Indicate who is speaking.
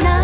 Speaker 1: 桜